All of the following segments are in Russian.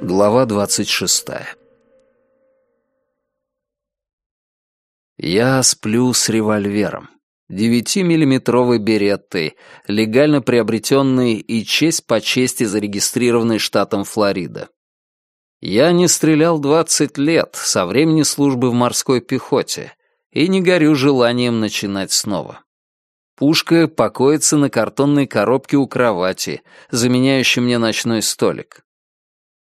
Глава двадцать шестая Я сплю с револьвером. Девятимиллиметровой береттой, легально приобретенной и честь по чести зарегистрированной штатом Флорида. Я не стрелял двадцать лет со времени службы в морской пехоте и не горю желанием начинать снова. Пушка покоится на картонной коробке у кровати, заменяющей мне ночной столик.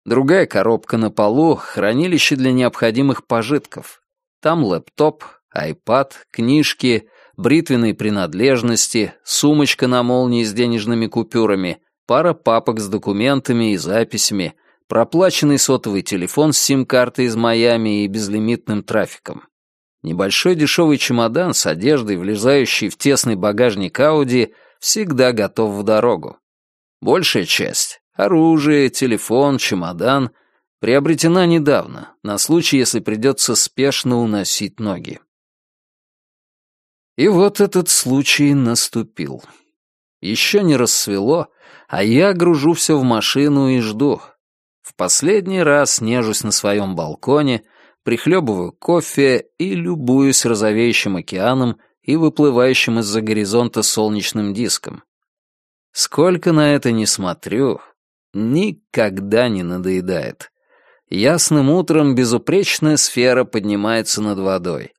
Другая коробка на полу — хранилище для необходимых пожитков. Там лэптоп, айпад, книжки, бритвенные принадлежности, сумочка на молнии с денежными купюрами, пара папок с документами и записями, проплаченный сотовый телефон с сим-картой из Майами и безлимитным трафиком. Небольшой дешевый чемодан с одеждой, влезающий в тесный багажник Ауди, всегда готов в дорогу. Большая часть — оружие, телефон, чемодан — приобретена недавно, на случай, если придется спешно уносить ноги. И вот этот случай наступил. Еще не рассвело, а я гружу все в машину и жду. В последний раз нежусь на своем балконе, прихлебываю кофе и любуюсь розовеющим океаном и выплывающим из-за горизонта солнечным диском. Сколько на это не смотрю, никогда не надоедает. Ясным утром безупречная сфера поднимается над водой.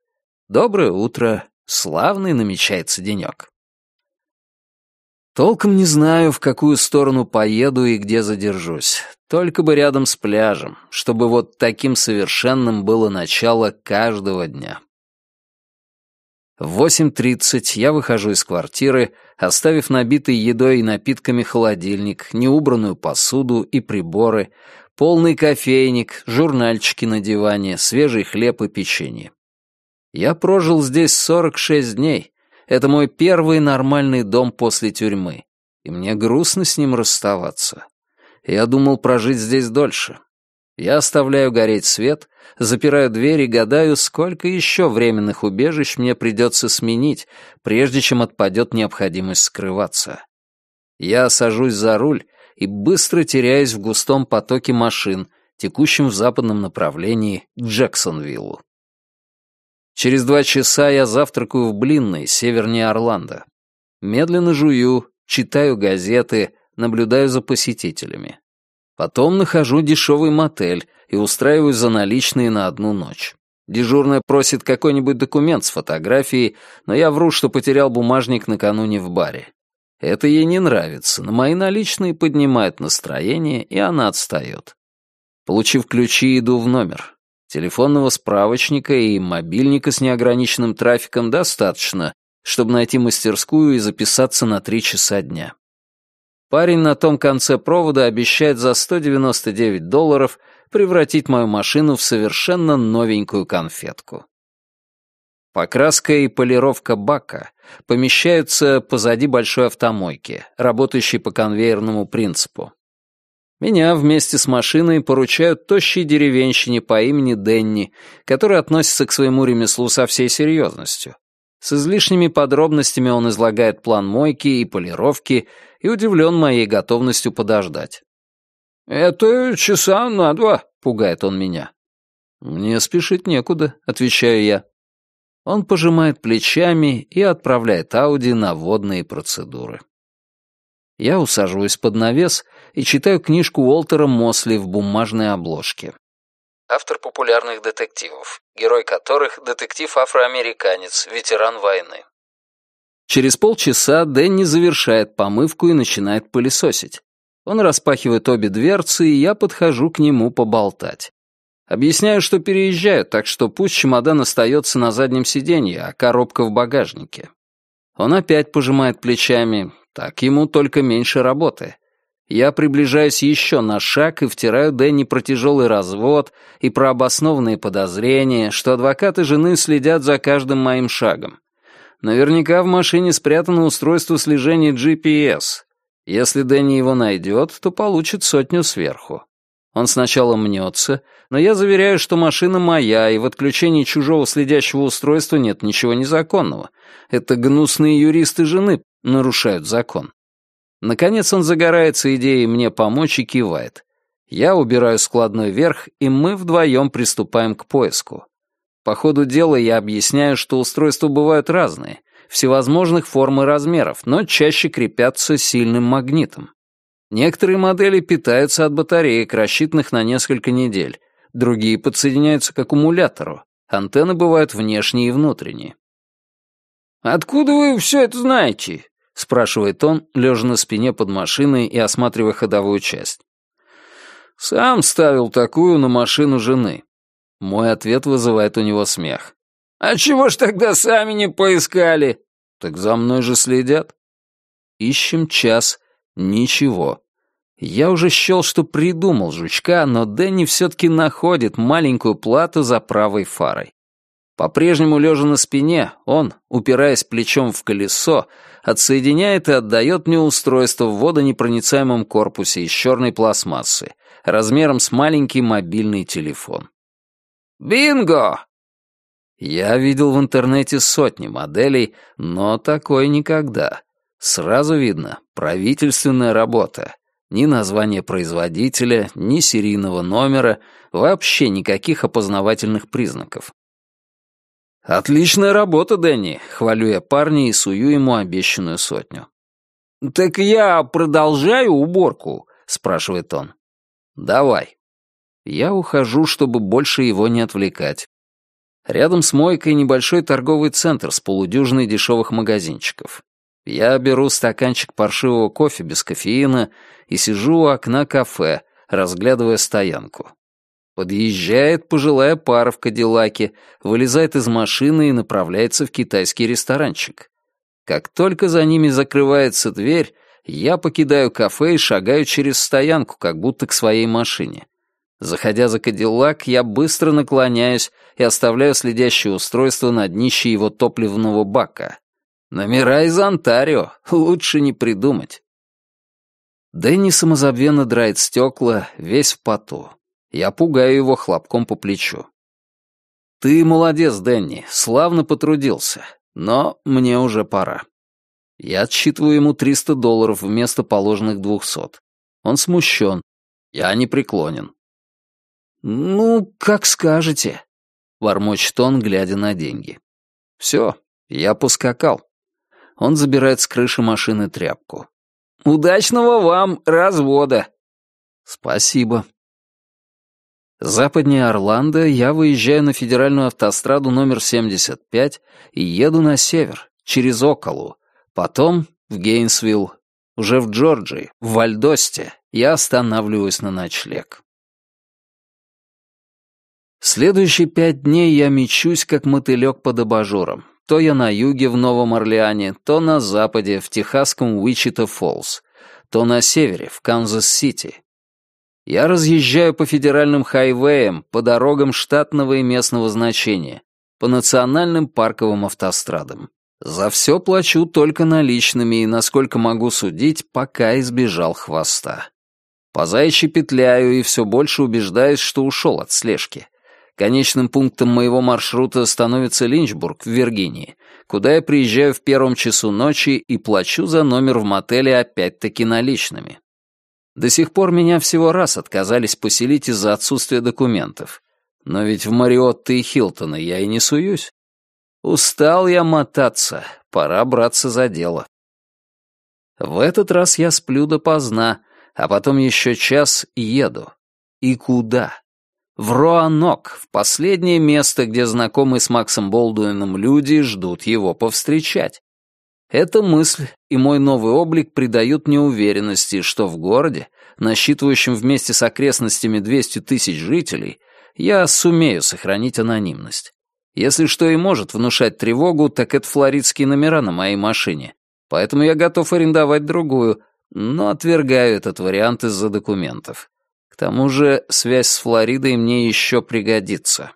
Доброе утро, Славный намечается денек. Толком не знаю, в какую сторону поеду и где задержусь. Только бы рядом с пляжем, чтобы вот таким совершенным было начало каждого дня. В 8.30 я выхожу из квартиры, оставив набитый едой и напитками холодильник, неубранную посуду и приборы, полный кофейник, журнальчики на диване, свежий хлеб и печенье. Я прожил здесь 46 дней. Это мой первый нормальный дом после тюрьмы. И мне грустно с ним расставаться. Я думал прожить здесь дольше. Я оставляю гореть свет, запираю дверь и гадаю, сколько еще временных убежищ мне придется сменить, прежде чем отпадет необходимость скрываться. Я сажусь за руль и быстро теряюсь в густом потоке машин, текущем в западном направлении к Джексонвиллу. Через два часа я завтракаю в Блинной, севернее Орландо. Медленно жую, читаю газеты, наблюдаю за посетителями. Потом нахожу дешевый мотель и устраиваюсь за наличные на одну ночь. Дежурная просит какой-нибудь документ с фотографией, но я вру, что потерял бумажник накануне в баре. Это ей не нравится, но мои наличные поднимают настроение, и она отстает. Получив ключи, иду в номер. Телефонного справочника и мобильника с неограниченным трафиком достаточно, чтобы найти мастерскую и записаться на три часа дня. Парень на том конце провода обещает за 199 долларов превратить мою машину в совершенно новенькую конфетку. Покраска и полировка бака помещаются позади большой автомойки, работающей по конвейерному принципу. Меня вместе с машиной поручают тощей деревенщине по имени Денни, который относится к своему ремеслу со всей серьезностью. С излишними подробностями он излагает план мойки и полировки и удивлен моей готовностью подождать. «Это часа на два», — пугает он меня. «Мне спешить некуда», — отвечаю я. Он пожимает плечами и отправляет Ауди на водные процедуры. Я усаживаюсь под навес и читаю книжку Уолтера Мосли в бумажной обложке. Автор популярных детективов, герой которых — детектив-афроамериканец, ветеран войны. Через полчаса Дэнни завершает помывку и начинает пылесосить. Он распахивает обе дверцы, и я подхожу к нему поболтать. Объясняю, что переезжаю, так что пусть чемодан остается на заднем сиденье, а коробка в багажнике. Он опять пожимает плечами, так ему только меньше работы. Я приближаюсь еще на шаг и втираю Дэнни про тяжелый развод и про обоснованные подозрения, что адвокаты жены следят за каждым моим шагом. Наверняка в машине спрятано устройство слежения GPS. Если Дэнни его найдет, то получит сотню сверху. Он сначала мнется, но я заверяю, что машина моя, и в отключении чужого следящего устройства нет ничего незаконного. Это гнусные юристы жены нарушают закон. Наконец он загорается идеей мне помочь и кивает. Я убираю складной верх, и мы вдвоем приступаем к поиску. По ходу дела я объясняю, что устройства бывают разные, всевозможных форм и размеров, но чаще крепятся сильным магнитом. Некоторые модели питаются от батареек, рассчитанных на несколько недель, другие подсоединяются к аккумулятору. Антенны бывают внешние и внутренние. «Откуда вы все это знаете?» — спрашивает он, лежа на спине под машиной и осматривая ходовую часть. «Сам ставил такую на машину жены». Мой ответ вызывает у него смех. «А чего ж тогда сами не поискали?» «Так за мной же следят». Ищем час, Ничего. Я уже счел, что придумал жучка, но Дэнни все-таки находит маленькую плату за правой фарой. По-прежнему лежа на спине, он, упираясь плечом в колесо, отсоединяет и отдает мне устройство в водонепроницаемом корпусе из черной пластмассы, размером с маленький мобильный телефон. «Бинго!» Я видел в интернете сотни моделей, но такой никогда. Сразу видно, правительственная работа. Ни названия производителя, ни серийного номера, вообще никаких опознавательных признаков. «Отличная работа, Дэнни», — хвалю я парня и сую ему обещанную сотню. «Так я продолжаю уборку?» — спрашивает он. «Давай». Я ухожу, чтобы больше его не отвлекать. Рядом с мойкой небольшой торговый центр с полудюжиной дешевых магазинчиков. Я беру стаканчик паршивого кофе без кофеина и сижу у окна кафе, разглядывая стоянку. Подъезжает пожилая пара в Кадиллаке, вылезает из машины и направляется в китайский ресторанчик. Как только за ними закрывается дверь, я покидаю кафе и шагаю через стоянку, как будто к своей машине. Заходя за Кадиллак, я быстро наклоняюсь и оставляю следящее устройство на днище его топливного бака. Номера из Онтарио, лучше не придумать. Дэнни самозабвенно драет стекла, весь в поту. Я пугаю его хлопком по плечу. «Ты молодец, Дэнни, славно потрудился, но мне уже пора». Я отсчитываю ему 300 долларов вместо положенных 200. Он смущен. Я не преклонен. «Ну, как скажете», — вормочет он, глядя на деньги. «Все, я поскакал». Он забирает с крыши машины тряпку. «Удачного вам развода!» «Спасибо». Западнее Орландо я выезжаю на федеральную автостраду номер 75 и еду на север, через Околу, потом в Гейнсвилл, уже в Джорджии, в Вальдосте, я останавливаюсь на ночлег. Следующие пять дней я мечусь, как мотылек под абажуром. То я на юге в Новом Орлеане, то на западе в техасском Уичита-Фоллс, то на севере в Канзас-Сити. Я разъезжаю по федеральным хайвеям, по дорогам штатного и местного значения, по национальным парковым автострадам. За все плачу только наличными и, насколько могу судить, пока избежал хвоста. По заячьи петляю и все больше убеждаюсь, что ушел от слежки. Конечным пунктом моего маршрута становится Линчбург в Виргинии, куда я приезжаю в первом часу ночи и плачу за номер в мотеле опять-таки наличными. До сих пор меня всего раз отказались поселить из-за отсутствия документов. Но ведь в Мариотто и Хилтона я и не суюсь. Устал я мотаться, пора браться за дело. В этот раз я сплю допоздна, а потом еще час еду. И куда? В Роанок, в последнее место, где знакомые с Максом Болдуином люди ждут его повстречать. Эта мысль и мой новый облик придают мне уверенности, что в городе, насчитывающем вместе с окрестностями 200 тысяч жителей, я сумею сохранить анонимность. Если что и может внушать тревогу, так это флоридские номера на моей машине. Поэтому я готов арендовать другую, но отвергаю этот вариант из-за документов тому же связь с Флоридой мне еще пригодится.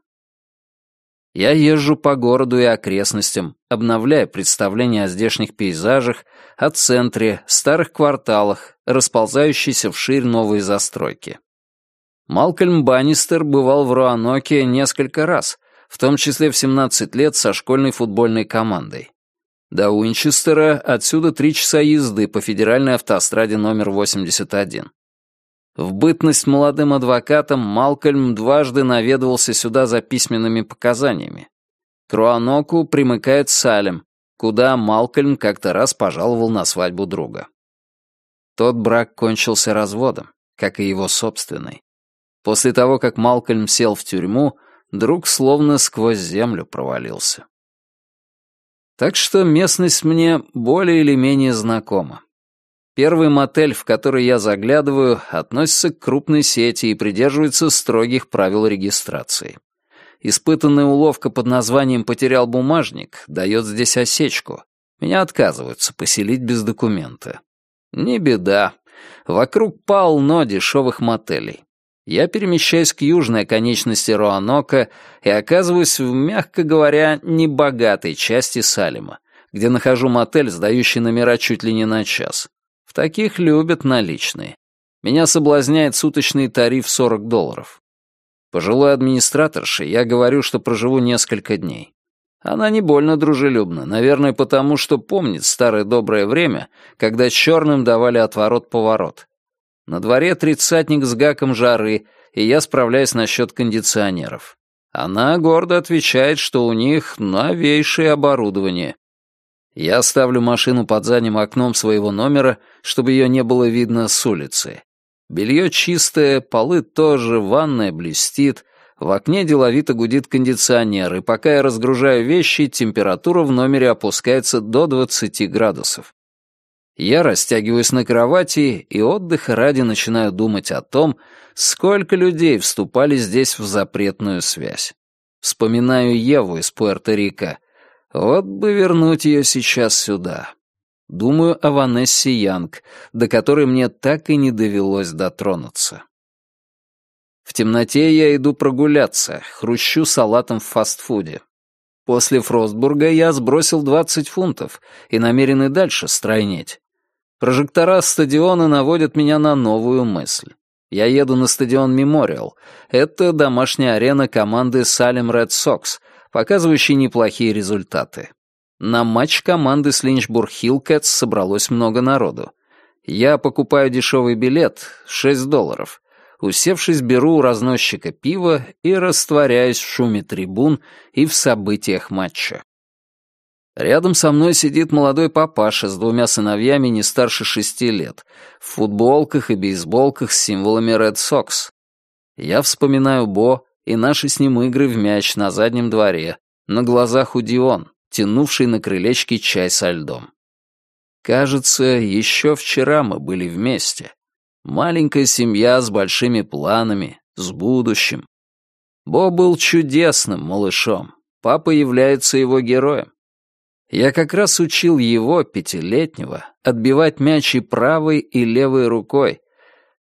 Я езжу по городу и окрестностям, обновляя представления о здешних пейзажах, о центре, старых кварталах, расползающейся вширь новой застройки. Малкольм Баннистер бывал в Руаноке несколько раз, в том числе в 17 лет со школьной футбольной командой. До Уинчестера отсюда три часа езды по федеральной автостраде номер 81. В бытность молодым адвокатом Малкольм дважды наведывался сюда за письменными показаниями. К Руаноку примыкает Салем, куда Малкольм как-то раз пожаловал на свадьбу друга. Тот брак кончился разводом, как и его собственный. После того, как Малкольм сел в тюрьму, друг словно сквозь землю провалился. Так что местность мне более или менее знакома. Первый мотель, в который я заглядываю, относится к крупной сети и придерживается строгих правил регистрации. Испытанная уловка под названием «потерял бумажник» дает здесь осечку. Меня отказываются поселить без документа. Не беда. Вокруг полно дешевых мотелей. Я перемещаюсь к южной оконечности Роанока и оказываюсь в, мягко говоря, небогатой части Салима, где нахожу мотель, сдающий номера чуть ли не на час. Таких любят наличные. Меня соблазняет суточный тариф 40 долларов. Пожилой администраторше я говорю, что проживу несколько дней. Она не больно дружелюбна, наверное, потому что помнит старое доброе время, когда черным давали отворот-поворот. На дворе тридцатник с гаком жары, и я справляюсь насчет кондиционеров. Она гордо отвечает, что у них новейшее оборудование. Я ставлю машину под задним окном своего номера, чтобы ее не было видно с улицы. Белье чистое, полы тоже, ванная блестит, в окне деловито гудит кондиционер, и пока я разгружаю вещи, температура в номере опускается до 20 градусов. Я растягиваюсь на кровати и отдыха ради начинаю думать о том, сколько людей вступали здесь в запретную связь. Вспоминаю Еву из Пуэрто-Рико, вот бы вернуть ее сейчас сюда. Думаю о Ванессе Янг, до которой мне так и не довелось дотронуться. В темноте я иду прогуляться, хрущу салатом в фастфуде. После Фростбурга я сбросил 20 фунтов и намерен и дальше стройнеть. Прожектора стадиона наводят меня на новую мысль. Я еду на стадион Мемориал. Это домашняя арена команды Салем Ред Сокс — показывающий неплохие результаты. На матч команды с Линчбург Хиллкэтс собралось много народу. Я покупаю дешевый билет, 6 долларов. Усевшись, беру у разносчика пива и растворяюсь в шуме трибун и в событиях матча. Рядом со мной сидит молодой папаша с двумя сыновьями не старше шести лет, в футболках и бейсболках с символами Red Sox. Я вспоминаю Бо, и наши с ним игры в мяч на заднем дворе, на глазах у Дион, тянувший на крылечке чай со льдом. Кажется, еще вчера мы были вместе. Маленькая семья с большими планами, с будущим. Бо был чудесным малышом. Папа является его героем. Я как раз учил его, пятилетнего, отбивать мяч и правой, и левой рукой,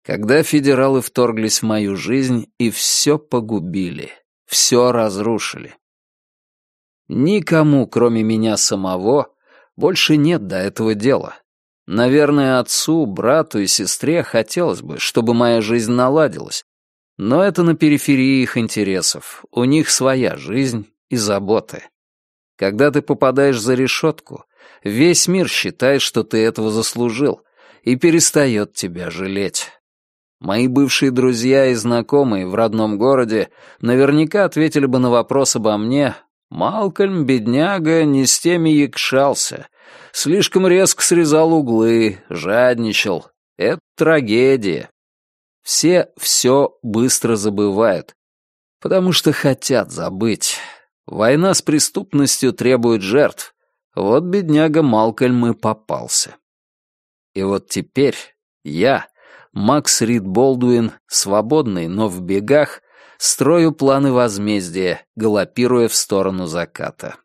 когда федералы вторглись в мою жизнь и все погубили, все разрушили. Никому, кроме меня самого, больше нет до этого дела. Наверное, отцу, брату и сестре хотелось бы, чтобы моя жизнь наладилась, но это на периферии их интересов, у них своя жизнь и заботы. Когда ты попадаешь за решетку, весь мир считает, что ты этого заслужил, и перестает тебя жалеть. Мои бывшие друзья и знакомые в родном городе наверняка ответили бы на вопрос обо мне «Малкольм, бедняга, не с теми якшался, слишком резко срезал углы, жадничал. Это трагедия». Все все быстро забывают, потому что хотят забыть. Война с преступностью требует жертв. Вот бедняга Малкольм и попался. И вот теперь я, Макс Рид Болдуин, свободный, но в бегах, строю планы возмездия, галопируя в сторону заката.